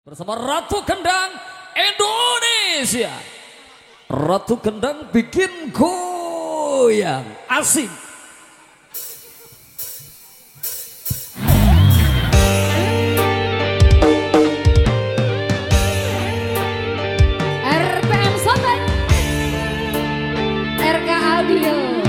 bersama Ratu Kendang Indonesia. Ratu Kendang bikin goyang asing. RPM Sobat RK Audio